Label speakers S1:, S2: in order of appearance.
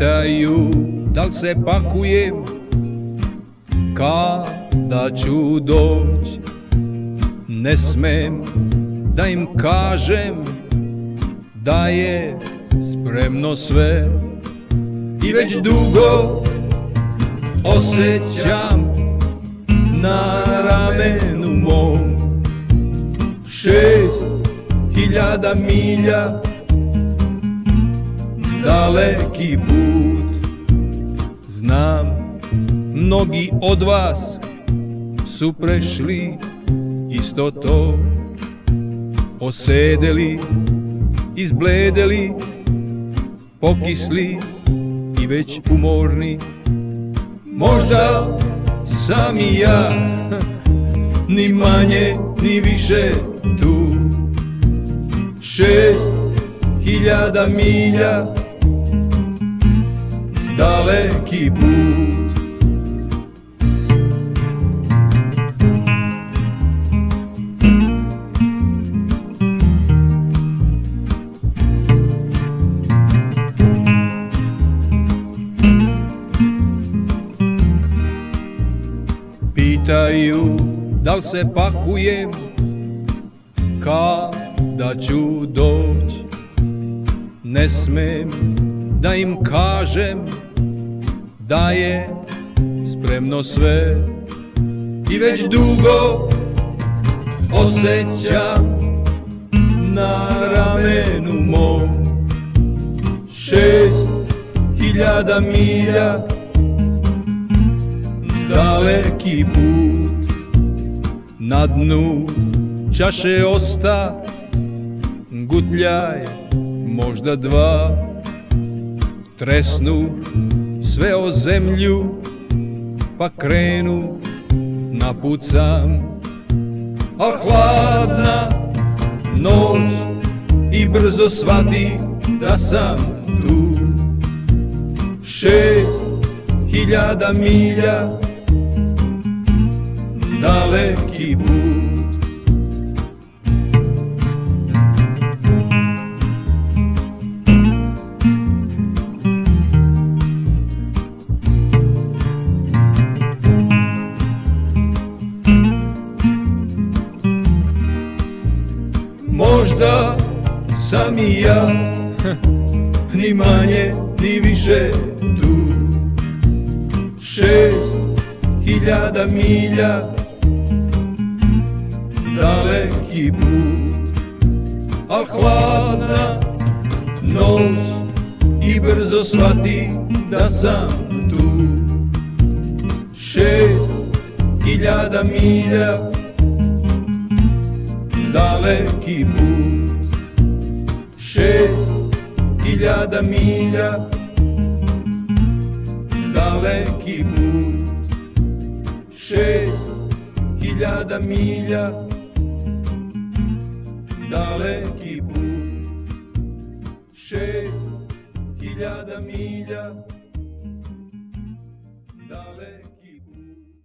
S1: Pitaju da li se pakujem Kada ću doć Ne smem da im kažem Da je spremno sve. I već dugo osjećam Na ramenu mom Šest hiljada milja daleki put Znam, mnogi od vas su prešli isto to. Osedeli, izbledeli, pokisli i već umorni. Možda sam i ja, ni manje, ni više tu. Šest hiljada milja daleki put. Pitaju da li se pakujem kada ću doć Ne smem da im kažem da je spremno sve i već dugo osjećam na ramenu mom. Šest hiljada milja daleki put na dnu. Čaše osta gutljaj možda dva tresnu sve o zemlju pa krenu napucam a hladna noć i brzo svati da sam tu. Šest hiljada milja daleki put sam i ja. Ni manje, ni više tu. Šest hiljada milja Daleki put. Al hladna noć I brzo shvati da sam tu. Šest hiljada milja daleki put Šest hiljada milja Daleki put. Šest hiljada milja Daleki put. Šest hiljada milja